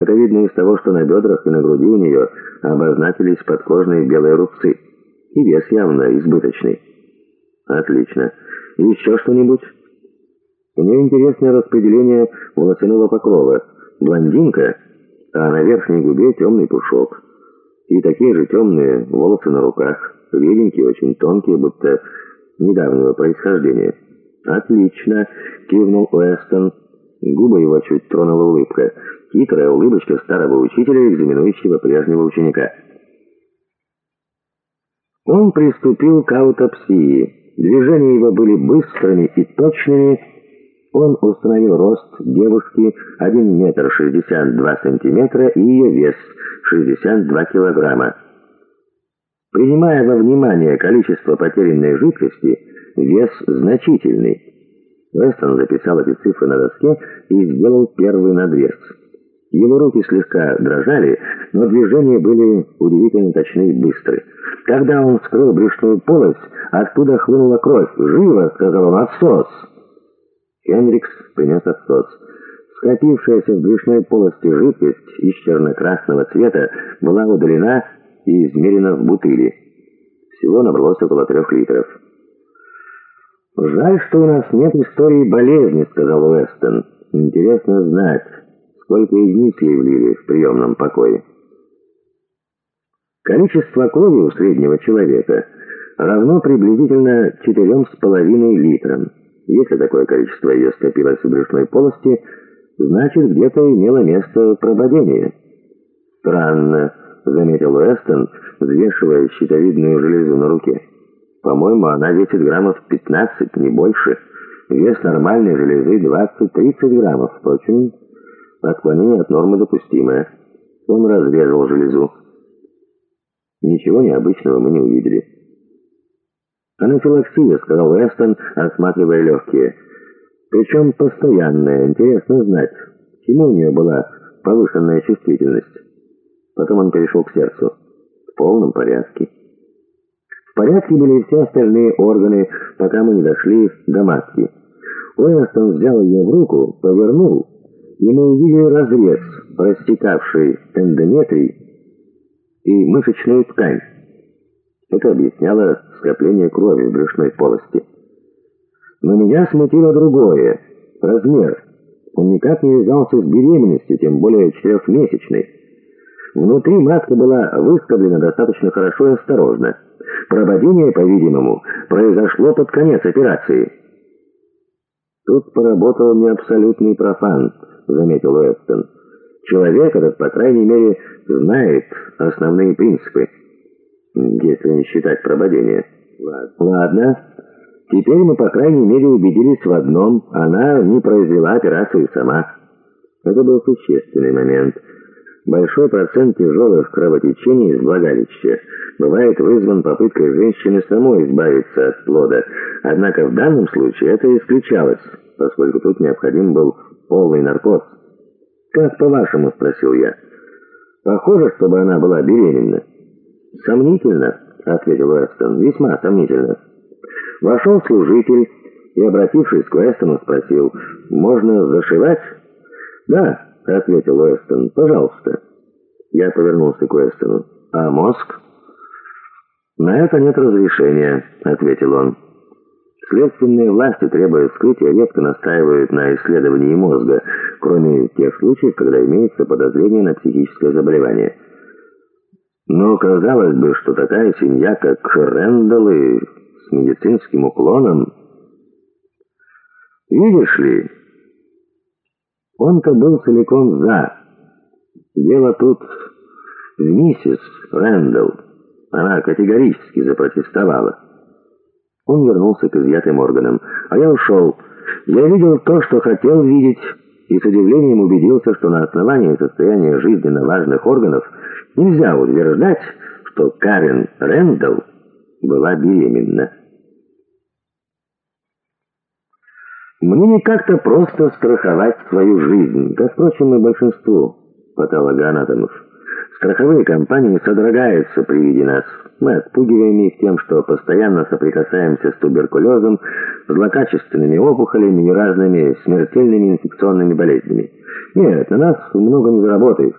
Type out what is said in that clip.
Это видно из того, что на бедрах и на груди у нее обозначились подкожные белые рубцы. И вес явно избыточный. Отлично. Еще что-нибудь? У нее интересное распределение волосяного покрова. Блондинка, а на верхней губе темный пушок. И такие же темные волосы на руках. Реденькие, очень тонкие, будто недавнего происхождения. «Отлично!» — кивнул Уэстон. Губы его чуть тронула улыбка. Хитрая улыбочка старого учителя, экзаменующего прежнего ученика. Он приступил к аутопсии. Движения его были быстрыми и точными. Он установил рост девушки 1 метр 62 сантиметра и ее вес 62 килограмма. Принимая во внимание количество потерянной жидкости, вес значительный. Вестон записал эти цифры на доске и сделал первый надрез. Его руки слегка дрожали, но движения были удивительно точны и быстры. Когда он вскрыл брюшную полость, оттуда хлынула кровь. «Живо!» — сказал он. «Отсос!» Хендрикс принес отсос. Скопившаяся в брюшной полости жидкость из черно-красного цвета была удалена и измерена в бутыли. Всего набралось около трех литров. «Жаль, что у нас нет истории болезни», — сказал Уэстон. «Интересно знать, сколько из них ей влили в приемном покое». Количество крови у среднего человека равно приблизительно 4,5 литрам. Если такое количество ее скопилось в брюшной полости, значит, где-то имело место прободение. «Странно», — заметил Уэстон, взвешивая щитовидную железу на руке. По-моему, она весит граммов 15, не больше. Вес нормальной железы 20-30 граммов. Впрочем, отклонение от нормы допустимое. Он разрезал железу. Ничего необычного мы не увидели. «Анафилаксия», — сказал Эстон, осматривая легкие. «Причем постоянная. Интересно знать, чему у нее была повышенная чувствительность». Потом он перешел к сердцу. «В полном порядке». Порядке были все остальные органы, пока мы не дошли до матки. Уэстон взял ее в руку, повернул, и мы увидели разрез, растекавший эндометрий, и мышечную ткань. Это объясняло скопление крови в брюшной полости. Но меня смутило другое — размер. Он никак не вязался с беременностью, тем более четырехмесячной. Внутри матка была выскоблена достаточно хорошо и осторожно. Прободение, по-видимому, произошло под конец операции. «Тут поработал не абсолютный профан», — заметил Уэстон. «Человек этот, по крайней мере, знает основные принципы, если не считать прободения. Ладно. Теперь мы, по крайней мере, убедились в одном. Она не произвела операцию сама. Это был существенный момент. Большой процент тяжелых кровотечений из влагалища бывает вызван попыткой женщины самой избавиться от плода. Однако в данном случае это исключалось, поскольку тут необходим был полный наркоз. «Как по-вашему?» — спросил я. Похоже, чтобы она была беременна. Сомнительно, ответил Уэстон. Весьма сомнительно. Вошел служитель и, обратившись к Уэстону, спросил, «Можно зашивать?» «Да», — ответил Уэстон, — «пожалуйста». Я повернулся к Уэстону. «А мозг?» «На это нет разрешения», — ответил он. Следственные власти, требуя вскрытия, редко настаивают на исследовании мозга, кроме тех случаев, когда имеется подозрение на психическое заболевание. Но казалось бы, что такая семья, как Рэндаллы, с медицинским уклоном... Видишь ли, он-то был целиком за. Дело тут в миссис Рэндалл. Она категорически запротестовала. Он вернулся к изъятым органам. А я ушел. Я видел то, что хотел видеть, и с удивлением убедился, что на основании состояния жизненно важных органов нельзя утверждать, что Карен Рэндалл была беременна. Мне не как-то просто страховать свою жизнь, как, впрочем, и большинству патологоанатомов. Страховые компании содрогаются при виде нас. Мы отпугиваем их тем, что постоянно соприкасаемся с туберкулезом, злокачественными опухолями и разными смертельными инфекционными болезнями. Нет, на нас много не заработаешь.